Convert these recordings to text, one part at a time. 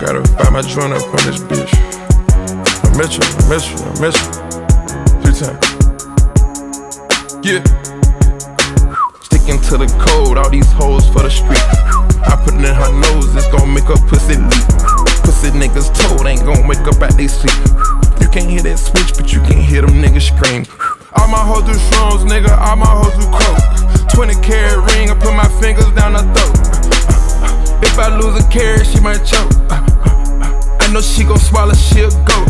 got my joint up on this bitch. I miss you, I miss you, I miss you. Three times. Yeah. Sticking to the code, all these hoes for the street. I put it in her nose, it's gon' make her pussy leak. Pussy niggas told ain't gon' wake up at they sleep. You can't hear that switch, but you can hear them niggas scream. All my hoes do shrooms, nigga, all my hoes do coke. 20 carat ring, I put my fingers down her throat. I lose a carrot, she might choke. I know she gon' swallow, she'll go.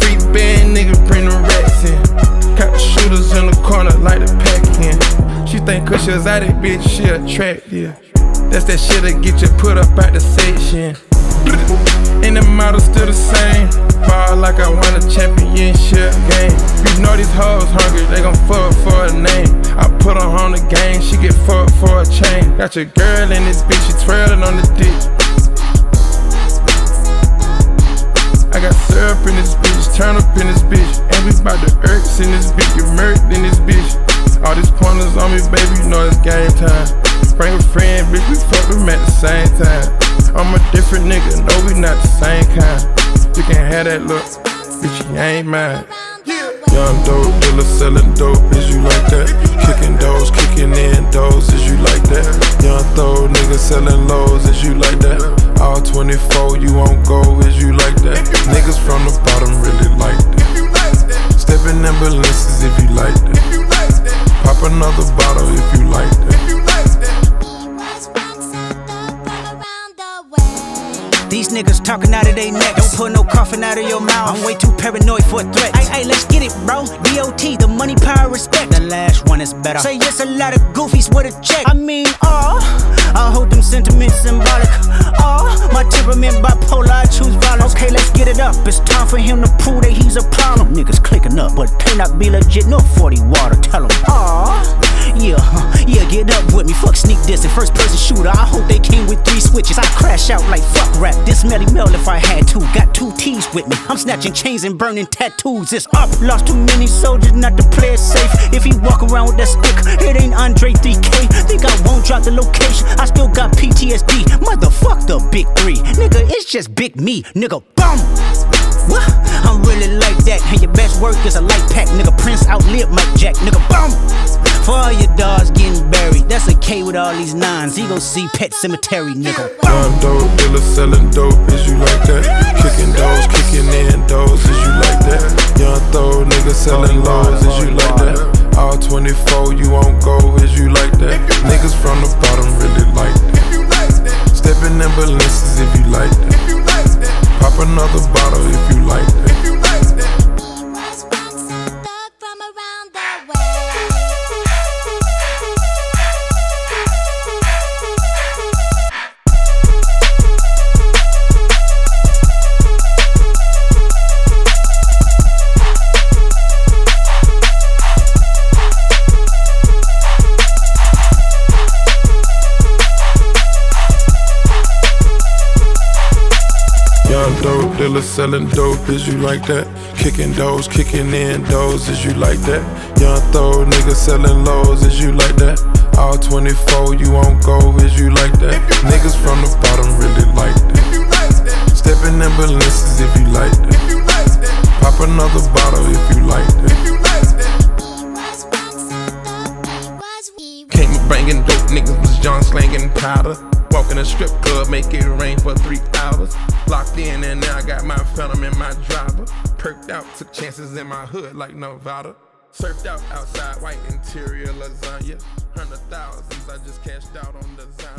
Free band, nigga, bring the rats in. Got the shooters in the corner, like the pack in. She think cause she was out it, bitch, she attractive. That's that shit that get you put up at the section. And the model still the same. Ball like I won a championship game. Know these hoes hungry, they gon' fuck for a name. I put her on the game, she get fucked for a chain. Got your girl in this bitch, she twirling on the dick. I got syrup in this bitch, turn up in this bitch. And we bout the irks in this bitch, get murked in this bitch. All these pointers on me, baby, you know it's game time. Bring a friend, bitch, we fuck them at the same time. I'm a different nigga, no, we not the same kind. You can have that look, bitch, you ain't mine. Young dope dealer selling dope, is you like that? Kicking doors, kicking in doors, is you like that? Young throw nigga selling lows, is you like that? All 24, you won't go, is you like that? Niggas from the bottom really like that. Stepping ambulances if you like that. Pop another bottle if you like that. Niggas talking out of their neck. Don't put no coffin out of your mouth. I'm way too paranoid for a threat. Hey, hey, let's get it, bro. DOT, the money, power, respect. The last one is better. Say yes, a lot of goofies with a check. I mean, oh, I hold them sentiments symbolic. Oh, my temperament bipolar, I choose violence. Okay, let's get it up. It's time for him to prove that he's a problem. Niggas clicking up, but cannot be legit. No 40 water, tell him. Oh, uh, yeah, huh, yeah, get up with me. Fuck sneak this and first person shooter. I hope they came with three switches. I crash out like fuck rap. This Melly Mel if I had to. Got two T's with me. I'm snatching chains and burning tattoos. It's up. Lost too many soldiers not to play it safe. If he walk around with that stick, it ain't Andre 3K. Think I won't drop the location. I still got PTSD. Motherfuck the big three. Nigga, it's just big me. Nigga, bum. What? I'm really like that. And your best work is a light pack. Nigga, Prince outlived Mike Jack. Nigga, bum. For all your dogs getting buried. That's a K with all these nines. He gon' see Pet Cemetery, nigga. Young dope dealer selling dope, is you like that? Kicking doors, kicking in doors, is you like that? Young throw nigga selling lows, is you like that? All 24, you won't go, is you like that? Niggas from the bottom really like that. Stepping ambulances if you like that. Pop another bottle dope dealer selling dope, is you like that? Kicking doors, kicking in doors, is you like that? Young throw nigga selling lows, is you like that? All 24, you won't go, is you like that? Niggas from the bottom really like that. Stepping ambulances if you like that. Pop another bottle if you like that. Came up banging dope, niggas was John slanging powder. Walking a strip club, make it rain for three hours. Locked in, and now I got my phantom in my driver. Perked out, took chances in my hood like Nevada. Surfed out outside, white interior lasagna. Hundred thousands, I just cashed out on designer.